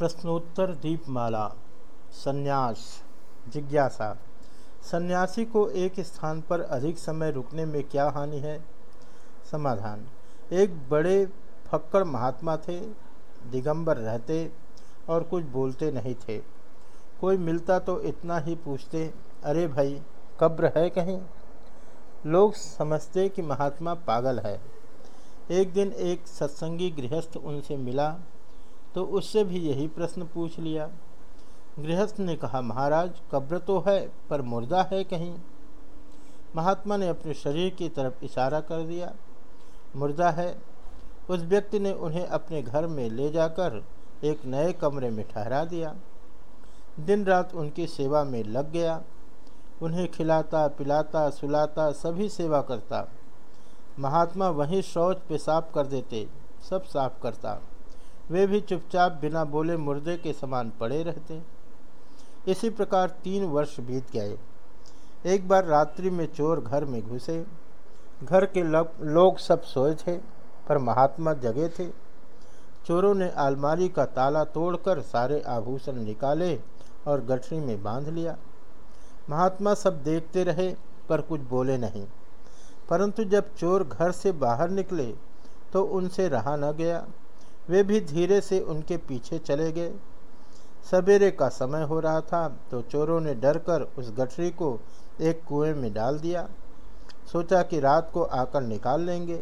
प्रश्नोत्तर दीपमाला, संन्यास, जिज्ञासा। सन्यासी को एक स्थान पर अधिक समय रुकने में क्या हानि है? समाधान। एक बड़े फक्कड़ महात्मा थे, दिगंबर रहते और कुछ बोलते नहीं थे। कोई मिलता तो इतना ही पूछते, अरे भाई, कब्र है कहीं? लोग समझते कि महात्मा पागल है। एक दिन एक सत्संगी गृहस्थ उनसे मिला तो उससे भी यही प्रश्न पूछ लिया। गृहस्थ ने कहा, महाराज, कब्र तो है, पर मुर्दा है कहीं? महात्मा ने अपने शरीर की तरफ़ इशारा कर दिया, मुर्दा है। उस व्यक्ति ने उन्हें अपने घर में ले जाकर एक नए कमरे में ठहरा दिया। दिन रात उनकी सेवा में लग गया। उन्हें खिलाता, पिलाता, सुलाता, सभी सेवा करता। महात्मा वहीं शौच पेशाब कर देते, सब साफ़ करता। वे भी चुपचाप बिना बोले मुर्दे के समान पड़े रहते। इसी प्रकार तीन वर्ष बीत गए। एक बार रात्रि में चोर घर में घुसे। घर के लोग सब सोए थे, पर महात्मा जगे थे। चोरों ने अलमारी का ताला तोड़कर सारे आभूषण निकाले और गठरी में बाँध लिया। महात्मा सब देखते रहे, पर कुछ बोले नहीं। परंतु जब चोर घर से बाहर निकले तो उनसे रहा न गया। वे भी धीरे से उनके पीछे चले गए। सवेरे का समय हो रहा था तो चोरों ने डरकर उस गठरी को एक कुएँ में डाल दिया। सोचा कि रात को आकर निकाल लेंगे।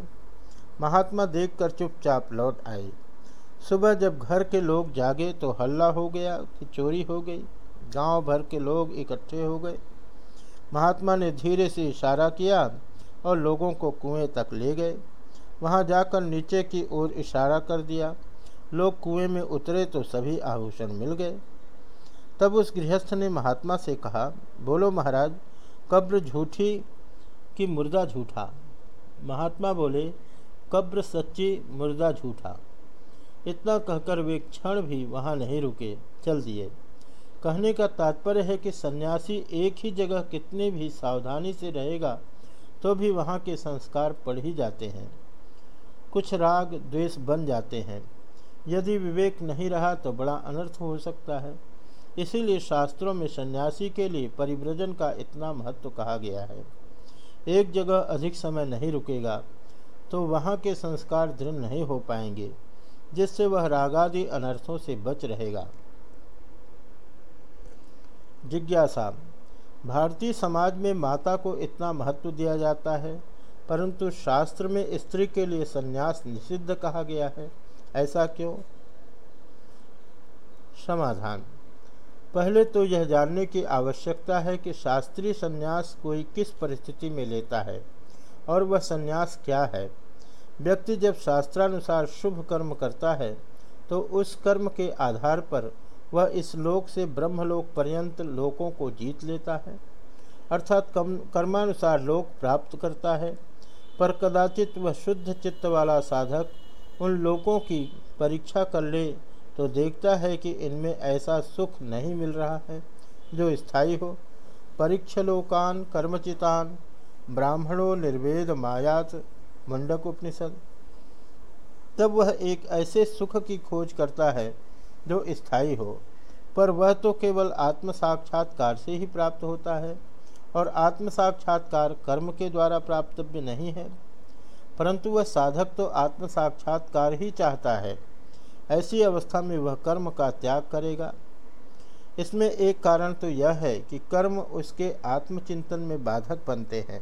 महात्मा देखकर चुपचाप लौट आए। सुबह जब घर के लोग जागे तो हल्ला हो गया कि चोरी हो गई। गाँव भर के लोग इकट्ठे हो गए। महात्मा ने धीरे से इशारा किया और लोगों को कुएँ तक ले गए। वहाँ जाकर नीचे की ओर इशारा कर दिया। लोग कुएँ में उतरे तो सभी आभूषण मिल गए। तब उस गृहस्थ ने महात्मा से कहा, बोलो महाराज, कब्र झूठी कि मुर्दा झूठा? महात्मा बोले, कब्र सच्ची, मुर्दा झूठा। इतना कहकर वे क्षण भी वहाँ नहीं रुके, चल दिए। कहने का तात्पर्य है कि सन्यासी एक ही जगह कितने भी सावधानी से रहेगा तो भी वहाँ के संस्कार पढ़ ही जाते हैं। कुछ राग द्वेष बन जाते हैं। यदि विवेक नहीं रहा तो बड़ा अनर्थ हो सकता है। इसीलिए शास्त्रों में सन्यासी के लिए परिव्रजन का इतना महत्व कहा गया है। एक जगह अधिक समय नहीं रुकेगा तो वहाँ के संस्कार दृढ़ नहीं हो पाएँगे, जिससे वह रागादि अनर्थों से बच रहेगा। जिज्ञासा, भारतीय समाज में माता को इतना महत्व दिया जाता है परंतु शास्त्र में स्त्री के लिए संन्यास निषिद्ध कहा गया है। ऐसा क्यों? समाधान। पहले तो यह जानने की आवश्यकता है कि शास्त्रीय संन्यास कोई किस परिस्थिति में लेता है और वह संन्यास क्या है। व्यक्ति जब शास्त्रानुसार शुभ कर्म करता है तो उस कर्म के आधार पर वह इस लोक से ब्रह्मलोक पर्यंत लोकों को जीत लेता है। अर्थात कर्मानुसार लोक प्राप्त करता है पर कदाचित वह शुद्ध चित्त वाला साधक उन लोगों की परीक्षा कर ले तो देखता है कि इनमें ऐसा सुख नहीं मिल रहा है, जो स्थायी हो। परीक्षलोकान कर्मचितान, ब्राह्मणों निर्वेद मायात, मुंडक उपनिषद। तब वह एक ऐसे सुख की खोज करता है, जो स्थायी हो। पर वह तो केवल आत्म साक्षात्कार से ही प्राप्त होता है और आत्म साक्षात्कार कर्म के द्वारा प्राप्तव्य नहीं है, परंतु वह साधक तो आत्म साक्षात्कार ही चाहता है। ऐसी अवस्था में वह कर्म का त्याग करेगा। इसमें एक कारण तो यह है कि कर्म उसके आत्मचिंतन में बाधक बनते हैं।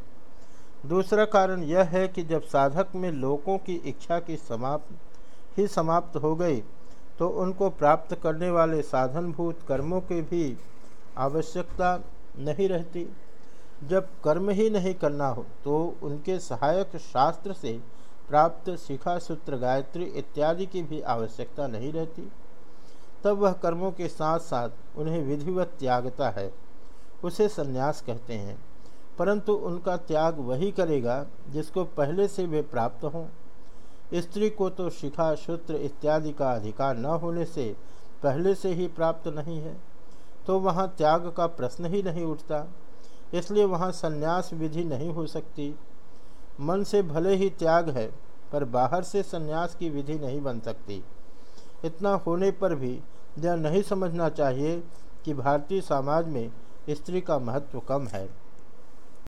दूसरा कारण यह है कि जब साधक में लोगों की इच्छा की समाप्त, ही समाप्त हो गई तो उनको प्राप्त करने वाले साधनभूत कर्मों की भी आवश्यकता नहीं रहती। जब कर्म ही नहीं करना हो तो उनके सहायक शास्त्र से प्राप्त शिखा सूत्र, गायत्री इत्यादि की भी आवश्यकता नहीं रहती। तब वह कर्मों के साथ साथ उन्हें विधिवत त्यागता है। उसे संन्यास कहते हैं। परंतु उनका त्याग वही करेगा जिसको पहले से वे प्राप्त हों। स्त्री को तो शिखा सूत्र इत्यादि का अधिकार न होने से पहले से ही प्राप्त नहीं है तो वहाँ त्याग का प्रश्न ही नहीं उठता। इसलिए वहाँ संन्यास विधि नहीं हो सकती। मन से भले ही त्याग है, पर बाहर से संन्यास की विधि नहीं बन सकती। इतना होने पर भी यह नहीं समझना चाहिए कि भारतीय समाज में स्त्री का महत्व कम है।